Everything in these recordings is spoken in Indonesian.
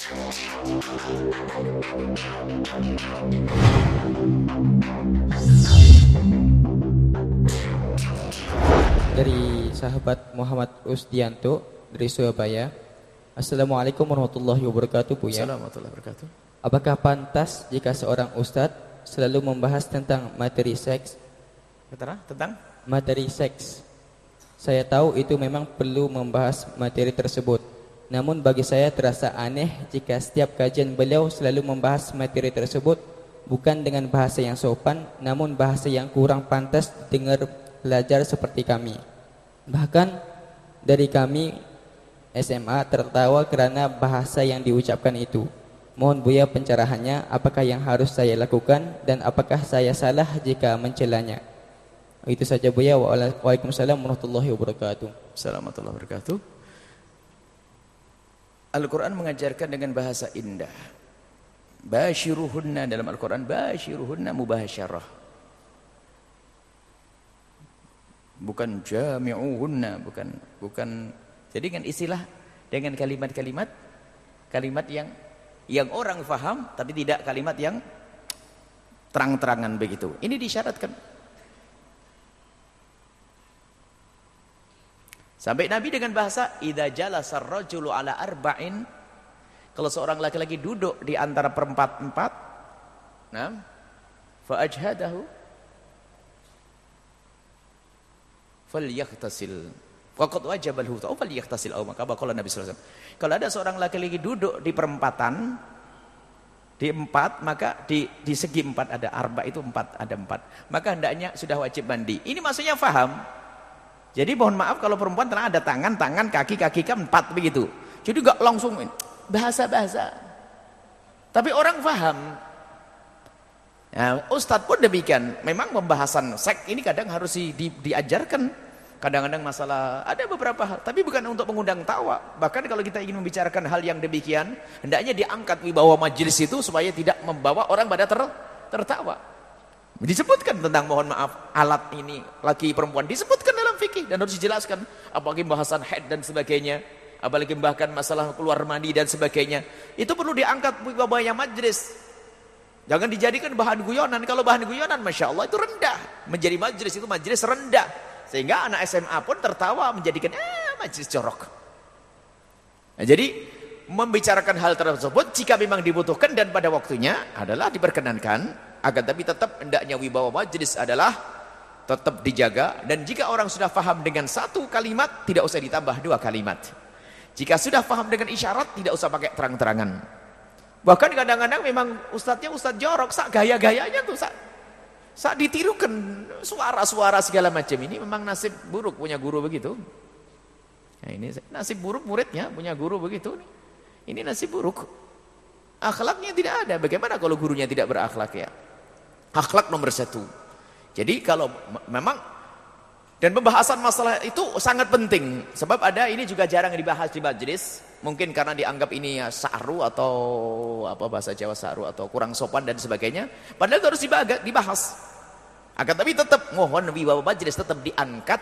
Dari sahabat Muhammad Usdianto dari Surabaya. Assalamualaikum warahmatullahi wabarakatuh, Buya. Assalamualaikum warahmatullahi wabarakatuh. Apakah pantas jika seorang ustadz selalu membahas tentang materi seks? Ketara, tentang? Materi seks. Saya tahu itu memang perlu membahas materi tersebut. Namun bagi saya terasa aneh jika setiap kajian beliau selalu membahas materi tersebut bukan dengan bahasa yang sopan namun bahasa yang kurang pantas dengar pelajar seperti kami. Bahkan dari kami SMA tertawa karena bahasa yang diucapkan itu. Mohon Buya pencerahannya, apakah yang harus saya lakukan dan apakah saya salah jika mencelanya? Itu saja Buya. Waalaikumsalam warahmatullahi wabarakatuh. Assalamualaikum warahmatullahi wabarakatuh. Al-Quran mengajarkan dengan bahasa indah. Bashiruhunna dalam Al-Quran, bashiruhunna mubasyarah. Bukan jami'uhunna, bukan bukan jadi dengan istilah dengan kalimat-kalimat kalimat yang yang orang faham tapi tidak kalimat yang terang-terangan begitu. Ini disyaratkan. Sampai Nabi dengan bahasa idza jalasa ar-rajulu ala arba'in kalau seorang laki-laki duduk di antara perempat-empat nah fa ajhadahu falyaghtasil waqad wajaba lahu ta'u falyaghtasil aw maka qala Nabi sallallahu alaihi wasallam kalau ada seorang laki-laki duduk di perempatan di empat maka di di segi empat ada arba itu empat ada empat. Maka hendaknya sudah wajib mandi. Ini maksudnya faham jadi mohon maaf kalau perempuan terang ada tangan, tangan, kaki, kaki empat begitu. Jadi gak langsung bahasa-bahasa. Tapi orang paham. Nah, Ustadz pun demikian. Memang pembahasan seks ini kadang harus di, di, diajarkan. Kadang-kadang masalah, ada beberapa hal. Tapi bukan untuk mengundang tawa. Bahkan kalau kita ingin membicarakan hal yang demikian, hendaknya diangkat wibawa majelis itu supaya tidak membawa orang pada ter, tertawa. Disebutkan tentang mohon maaf alat ini laki perempuan disebutkan dalam fikih dan harus dijelaskan apalagi bahasan head dan sebagainya. Apalagi bahkan masalah keluar mandi dan sebagainya. Itu perlu diangkat yang majlis. Jangan dijadikan bahan guyonan. Kalau bahan guyonan Masya Allah itu rendah. Menjadi majlis itu majlis rendah. Sehingga anak SMA pun tertawa menjadikan eh majlis corok nah, jadi membicarakan hal tersebut jika memang dibutuhkan dan pada waktunya adalah diperkenankan akan tapi tetap hendaknya wibawa majlis adalah tetap dijaga. Dan jika orang sudah faham dengan satu kalimat tidak usah ditambah dua kalimat. Jika sudah faham dengan isyarat tidak usah pakai terang-terangan. Bahkan kadang-kadang memang ustadznya ustadz jorok sak gaya-gayanya tuh sak sak ditirukan suara-suara segala macam. Ini memang nasib buruk punya guru begitu. Nah ini nasib buruk muridnya punya guru begitu ini nasib buruk. Akhlaknya tidak ada. Bagaimana kalau gurunya tidak berakhlak ya? Akhlak nomor satu. Jadi kalau memang dan pembahasan masalah itu sangat penting. Sebab ada ini juga jarang dibahas di majlis. Mungkin karena dianggap ini ya saru atau apa bahasa Jawa saru atau kurang sopan dan sebagainya. Padahal itu harus dibahas. Akan tapi tetap mohon wibawa majlis tetap diangkat.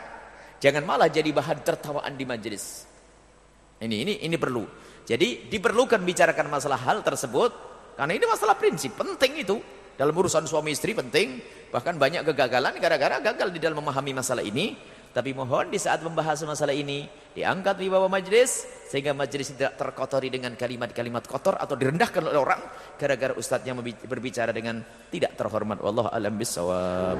Jangan malah jadi bahan tertawaan di majlis. Ini ini ini perlu. Jadi diperlukan bicarakan masalah hal tersebut karena ini masalah prinsip penting itu. Dalam urusan suami istri penting, bahkan banyak kegagalan gara-gara gagal di dalam memahami masalah ini. Tapi mohon di saat membahas masalah ini, diangkat di bawah majlis, sehingga majlis tidak terkotori dengan kalimat-kalimat kotor atau direndahkan oleh orang, gara-gara ustadznya berbicara dengan tidak terhormat. Wallahu alam bisawab.